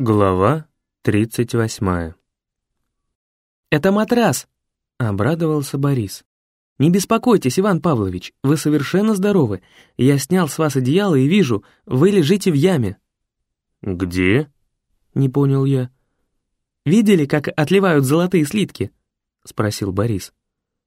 Глава 38 «Это матрас!» — обрадовался Борис. «Не беспокойтесь, Иван Павлович, вы совершенно здоровы. Я снял с вас одеяло и вижу, вы лежите в яме». «Где?» — не понял я. «Видели, как отливают золотые слитки?» — спросил Борис.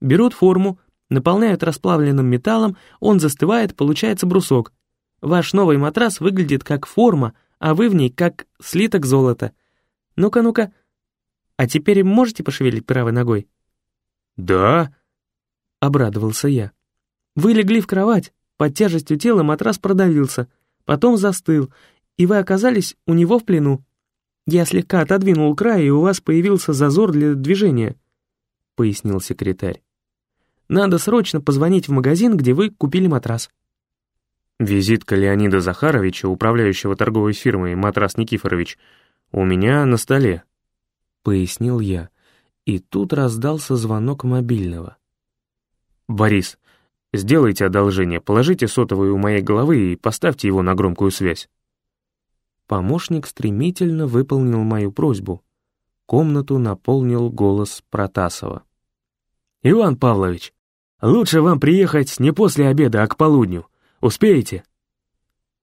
«Берут форму, наполняют расплавленным металлом, он застывает, получается брусок. Ваш новый матрас выглядит как форма, а вы в ней как слиток золота. Ну-ка, ну-ка. А теперь можете пошевелить правой ногой? Да. Обрадовался я. Вы легли в кровать, под тяжестью тела матрас продавился, потом застыл, и вы оказались у него в плену. Я слегка отодвинул край, и у вас появился зазор для движения, пояснил секретарь. Надо срочно позвонить в магазин, где вы купили матрас. Визитка Леонида Захаровича, управляющего торговой фирмой «Матрас Никифорович», у меня на столе», — пояснил я. И тут раздался звонок мобильного. «Борис, сделайте одолжение, положите сотовый у моей головы и поставьте его на громкую связь». Помощник стремительно выполнил мою просьбу. Комнату наполнил голос Протасова. «Иван Павлович, лучше вам приехать не после обеда, а к полудню. Успеете?»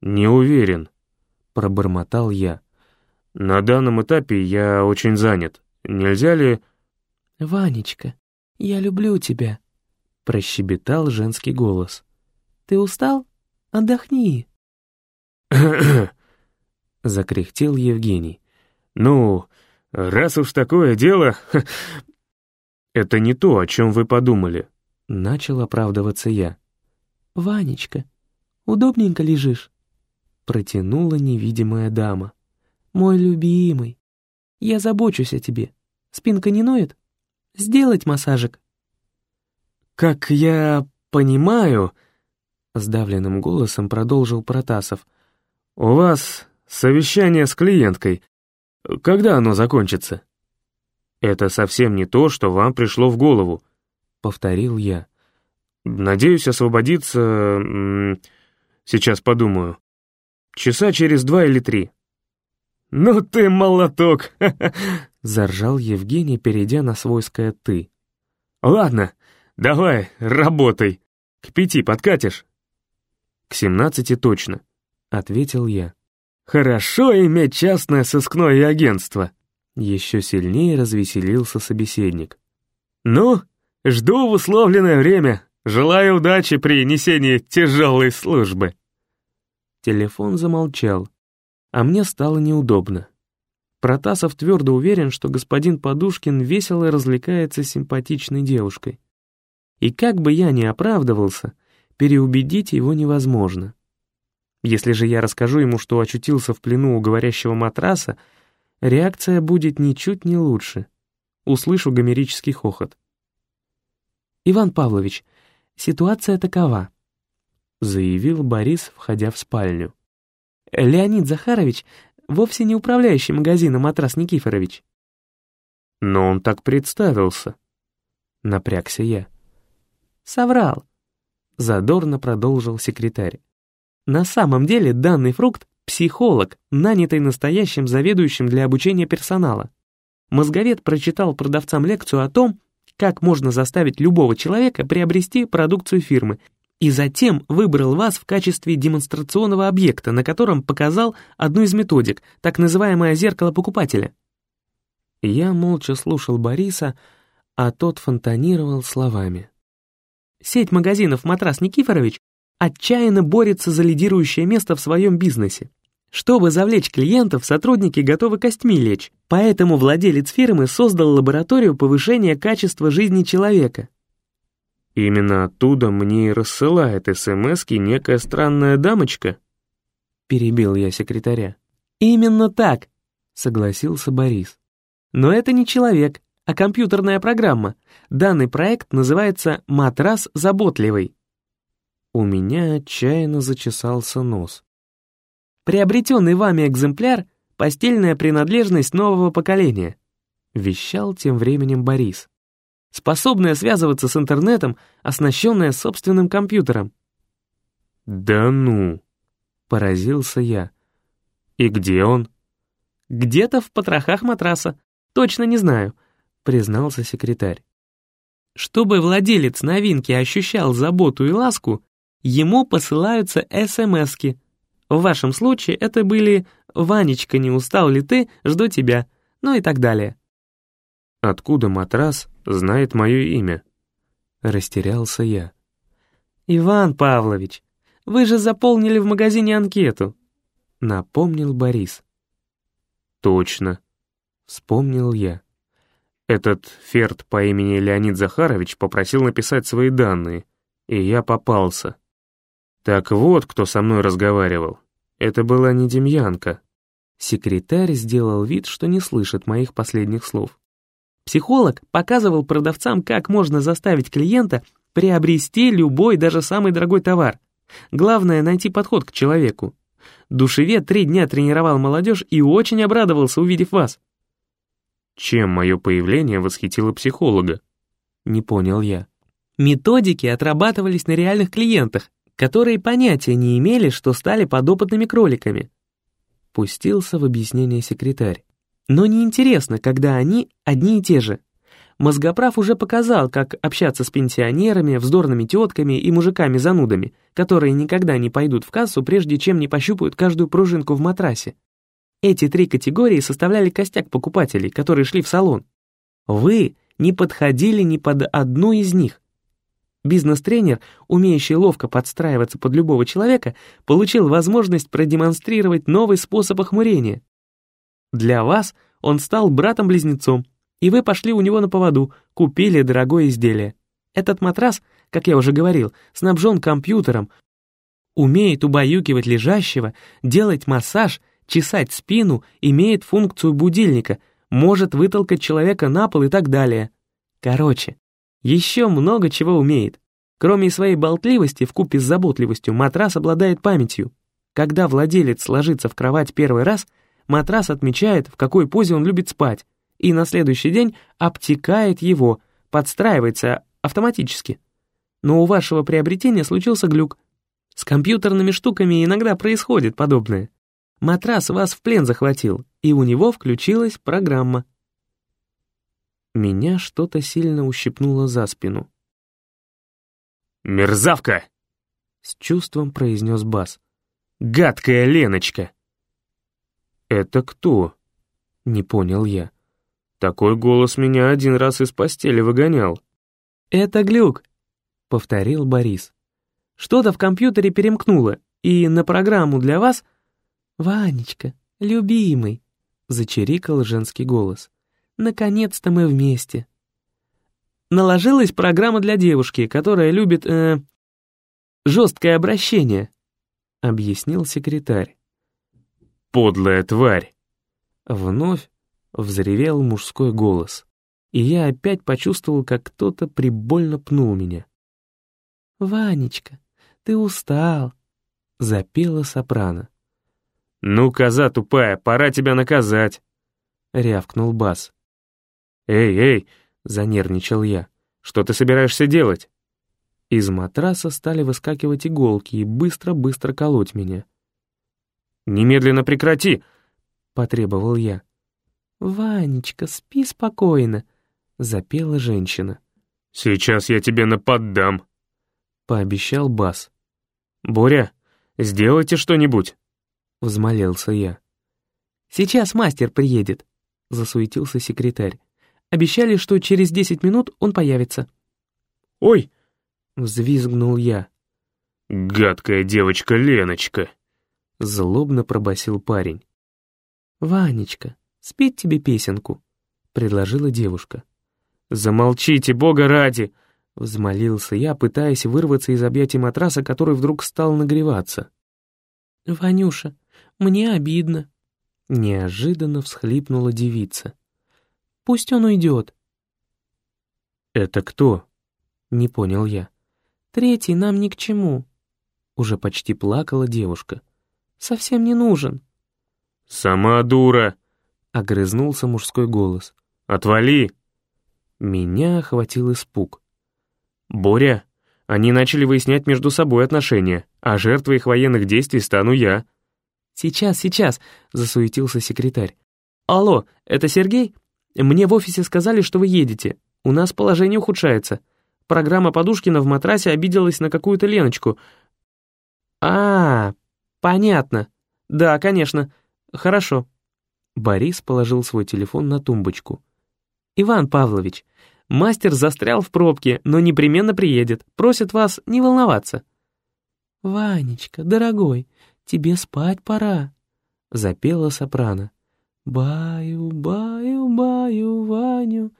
«Не уверен», — пробормотал я. «На данном этапе я очень занят. Нельзя ли...» «Ванечка, я люблю тебя», — прощебетал женский голос. «Ты устал? Отдохни». закряхтел Евгений. «Ну, раз уж такое дело...» «Это не то, о чем вы подумали», — начал оправдываться я. «Ванечка, Удобненько лежишь?» Протянула невидимая дама. «Мой любимый, я забочусь о тебе. Спинка не ноет? Сделать массажик?» «Как я понимаю...» Сдавленным голосом продолжил Протасов. «У вас совещание с клиенткой. Когда оно закончится?» «Это совсем не то, что вам пришло в голову», — повторил я. «Надеюсь освободиться Сейчас подумаю. Часа через два или три. «Ну ты молоток!» — заржал Евгений, перейдя на свойское «ты». «Ладно, давай, работай. К пяти подкатишь?» «К семнадцати точно», — ответил я. «Хорошо иметь частное сыскное агентство», — еще сильнее развеселился собеседник. «Ну, жду в условленное время. Желаю удачи при несении тяжелой службы». Телефон замолчал, а мне стало неудобно. Протасов твердо уверен, что господин Подушкин весело развлекается с симпатичной девушкой. И как бы я ни оправдывался, переубедить его невозможно. Если же я расскажу ему, что очутился в плену у говорящего матраса, реакция будет ничуть не лучше. Услышу гомерический хохот. «Иван Павлович, ситуация такова заявил Борис, входя в спальню. «Леонид Захарович вовсе не управляющий магазином Матрас Никифорович». «Но он так представился», — напрягся я. «Соврал», — задорно продолжил секретарь. «На самом деле данный фрукт — психолог, нанятый настоящим заведующим для обучения персонала. Мозговед прочитал продавцам лекцию о том, как можно заставить любого человека приобрести продукцию фирмы и затем выбрал вас в качестве демонстрационного объекта, на котором показал одну из методик, так называемое зеркало покупателя. Я молча слушал Бориса, а тот фонтанировал словами. Сеть магазинов «Матрас Никифорович» отчаянно борется за лидирующее место в своем бизнесе. Чтобы завлечь клиентов, сотрудники готовы костьми лечь, поэтому владелец фирмы создал лабораторию повышения качества жизни человека, Именно оттуда мне и рассылает СМСки некая странная дамочка. Перебил я секретаря. Именно так, согласился Борис. Но это не человек, а компьютерная программа. Данный проект называется «Матрас заботливый». У меня отчаянно зачесался нос. Приобретенный вами экземпляр — постельная принадлежность нового поколения, вещал тем временем Борис способная связываться с интернетом, оснащенная собственным компьютером. «Да ну!» — поразился я. «И где он?» Где-то в потрохах матраса. Точно не знаю», — признался секретарь. Чтобы владелец новинки ощущал заботу и ласку, ему посылаются СМСки. В вашем случае это были «Ванечка, не устал ли ты? Жду тебя», ну и так далее. «Откуда матрас знает мое имя?» Растерялся я. «Иван Павлович, вы же заполнили в магазине анкету», — напомнил Борис. «Точно», — вспомнил я. Этот Ферд по имени Леонид Захарович попросил написать свои данные, и я попался. Так вот, кто со мной разговаривал. Это была не Демьянка. Секретарь сделал вид, что не слышит моих последних слов. Психолог показывал продавцам, как можно заставить клиента приобрести любой, даже самый дорогой товар. Главное — найти подход к человеку. Душевед три дня тренировал молодежь и очень обрадовался, увидев вас. Чем мое появление восхитило психолога? Не понял я. Методики отрабатывались на реальных клиентах, которые понятия не имели, что стали подопытными кроликами. Пустился в объяснение секретарь. Но неинтересно, когда они одни и те же. Мозгоправ уже показал, как общаться с пенсионерами, вздорными тетками и мужиками-занудами, которые никогда не пойдут в кассу, прежде чем не пощупают каждую пружинку в матрасе. Эти три категории составляли костяк покупателей, которые шли в салон. Вы не подходили ни под одну из них. Бизнес-тренер, умеющий ловко подстраиваться под любого человека, получил возможность продемонстрировать новый способ охмурения. Для вас он стал братом-близнецом, и вы пошли у него на поводу, купили дорогое изделие. Этот матрас, как я уже говорил, снабжен компьютером, умеет убаюкивать лежащего, делать массаж, чесать спину, имеет функцию будильника, может вытолкать человека на пол и так далее. Короче, еще много чего умеет. Кроме своей болтливости, в купе с заботливостью, матрас обладает памятью. Когда владелец ложится в кровать первый раз, матрас отмечает, в какой позе он любит спать, и на следующий день обтекает его, подстраивается автоматически. Но у вашего приобретения случился глюк. С компьютерными штуками иногда происходит подобное. Матрас вас в плен захватил, и у него включилась программа. Меня что-то сильно ущипнуло за спину. «Мерзавка!» — с чувством произнес Бас. «Гадкая Леночка!» «Это кто?» — не понял я. Такой голос меня один раз из постели выгонял. «Это глюк», — повторил Борис. «Что-то в компьютере перемкнуло, и на программу для вас...» «Ванечка, любимый», — зачирикал женский голос. Наконец-то мы вместе. Наложилась программа для девушки, которая любит, э, жесткое обращение, объяснил секретарь. Подлая тварь! Вновь взревел мужской голос, и я опять почувствовал, как кто-то прибольно пнул меня. «Ванечка, ты устал», — запела сопрано. «Ну, коза тупая, пора тебя наказать», — рявкнул бас. «Эй, эй!» — занервничал я. «Что ты собираешься делать?» Из матраса стали выскакивать иголки и быстро-быстро колоть меня. «Немедленно прекрати!» — потребовал я. «Ванечка, спи спокойно», — запела женщина. «Сейчас я тебе наподдам», — пообещал Бас. «Боря, сделайте что-нибудь», — взмолился я. «Сейчас мастер приедет», — засуетился секретарь. Обещали, что через десять минут он появится». «Ой!» — взвизгнул я. «Гадкая девочка Леночка!» — злобно пробасил парень. «Ванечка, спеть тебе песенку», — предложила девушка. «Замолчите, бога ради!» — взмолился я, пытаясь вырваться из объятий матраса, который вдруг стал нагреваться. «Ванюша, мне обидно», — неожиданно всхлипнула девица. Пусть он уйдет». «Это кто?» — не понял я. «Третий нам ни к чему», — уже почти плакала девушка. «Совсем не нужен». «Сама дура!» — огрызнулся мужской голос. «Отвали!» Меня охватил испуг. «Боря, они начали выяснять между собой отношения, а жертвой их военных действий стану я». «Сейчас, сейчас!» — засуетился секретарь. алло, это Сергей? Мне в офисе сказали, что вы едете. У нас положение ухудшается. Программа Подушкина в матрасе обиделась на какую-то Леночку. А, понятно. Да, конечно. Хорошо. Борис положил свой телефон на тумбочку. «Иван Павлович, мастер застрял в пробке, но непременно приедет. Просит вас не волноваться». «Ванечка, дорогой, тебе спать пора», — запела сопрано. «Баю, баю, баю, Ваню,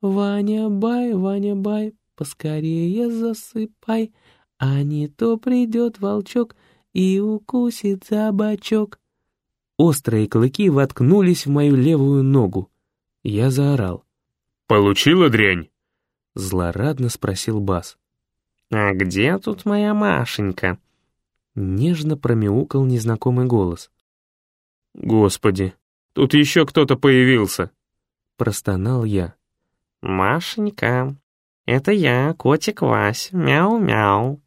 Ваня, бай, Ваня, бай, поскорее засыпай, а не то придет волчок и укусит за бочок». Острые клыки воткнулись в мою левую ногу. Я заорал. «Получила дрянь?» Злорадно спросил Бас. «А где тут моя Машенька?» Нежно промяукал незнакомый голос. «Господи, тут еще кто-то появился!» Простонал я. «Машенька, это я, котик Вась, мяу-мяу»,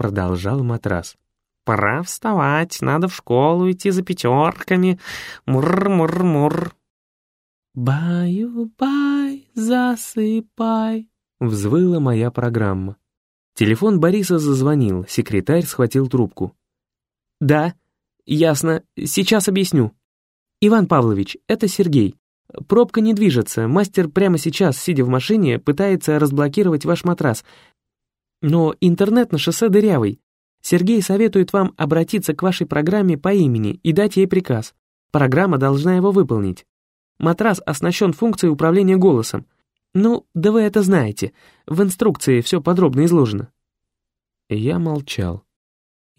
продолжал матрас. Пора вставать, надо в школу идти за пятерками. Мур-мур-мур. «Баю-бай, засыпай», — взвыла моя программа. Телефон Бориса зазвонил, секретарь схватил трубку. «Да, ясно, сейчас объясню. Иван Павлович, это Сергей. Пробка не движется, мастер прямо сейчас, сидя в машине, пытается разблокировать ваш матрас. Но интернет на шоссе дырявый, Сергей советует вам обратиться к вашей программе по имени и дать ей приказ. Программа должна его выполнить. Матрас оснащен функцией управления голосом. Ну, да вы это знаете. В инструкции все подробно изложено. Я молчал.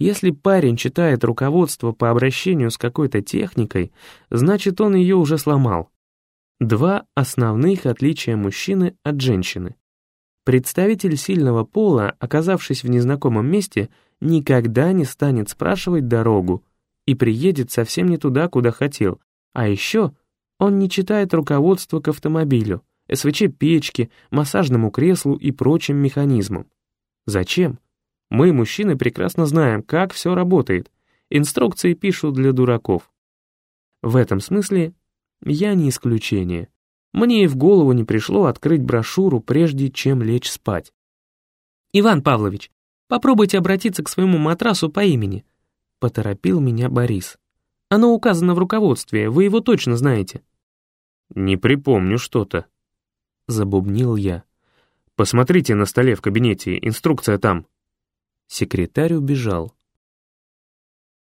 Если парень читает руководство по обращению с какой-то техникой, значит, он ее уже сломал. Два основных отличия мужчины от женщины. Представитель сильного пола, оказавшись в незнакомом месте, никогда не станет спрашивать дорогу и приедет совсем не туда, куда хотел. А еще он не читает руководство к автомобилю, СВЧ-печке, массажному креслу и прочим механизмам. Зачем? Мы, мужчины, прекрасно знаем, как все работает. Инструкции пишут для дураков. В этом смысле я не исключение. Мне и в голову не пришло открыть брошюру, прежде чем лечь спать. «Иван Павлович, Попробуйте обратиться к своему матрасу по имени», — поторопил меня Борис. «Оно указано в руководстве, вы его точно знаете». «Не припомню что-то», — забубнил я. «Посмотрите на столе в кабинете, инструкция там». Секретарь убежал.